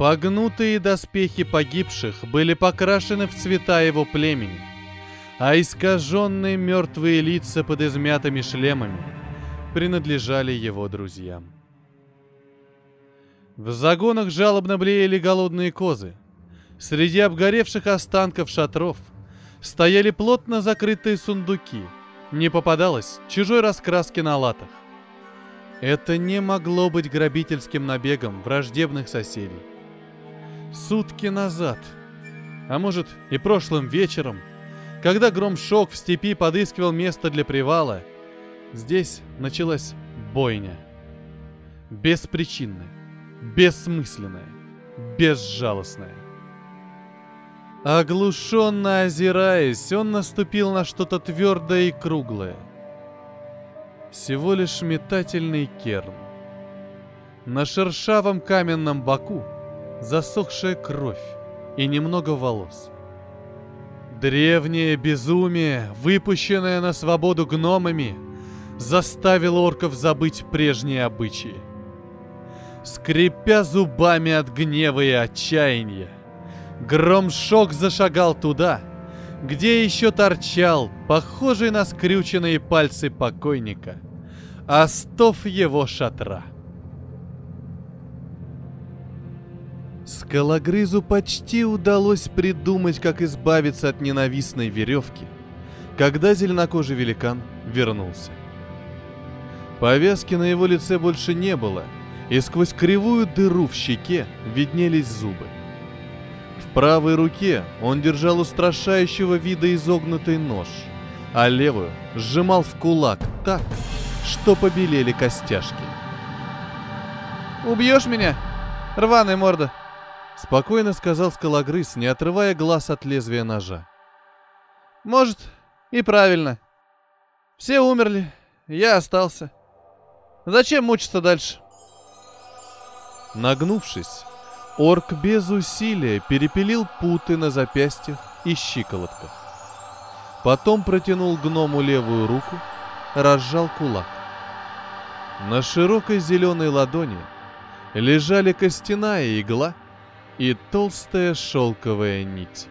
Погнутые доспехи погибших были покрашены в цвета его племени, а искаженные мертвые лица под измятыми шлемами принадлежали его друзьям. В загонах жалобно блеяли голодные козы. Среди обгоревших останков шатров стояли плотно закрытые сундуки. Не попадалось чужой раскраски на латах. Это не могло быть грабительским набегом враждебных соседей. Сутки назад, а может и прошлым вечером, когда Громшок в степи подыскивал место для привала, здесь началась бойня. Беспричинная, бессмысленная, безжалостная. Оглушенно озираясь, он наступил на что-то твердое и круглое. Всего лишь метательный керн. На шершавом каменном боку засохшая кровь и немного волос. Древнее безумие, выпущенное на свободу гномами, заставило орков забыть прежние обычаи. Скрипя зубами от гнева и отчаяния, Громшок зашагал туда, где еще торчал, похожий на скрюченные пальцы покойника, остов его шатра. Скалогрызу почти удалось придумать, как избавиться от ненавистной веревки, когда зеленокожий великан вернулся. Повязки на его лице больше не было, и сквозь кривую дыру в щеке виднелись зубы. В правой руке он держал устрашающего вида изогнутый нож, а левую сжимал в кулак так, что побелели костяшки. «Убьешь меня, рваная морда?» Спокойно сказал скалогрыз, не отрывая глаз от лезвия ножа. Может, и правильно. Все умерли, я остался. Зачем мучиться дальше? Нагнувшись, орк без усилия перепилил путы на запястьях и щиколотках. Потом протянул гному левую руку, разжал кулак. На широкой зеленой ладони лежали костяная игла и толстая шелковая нить.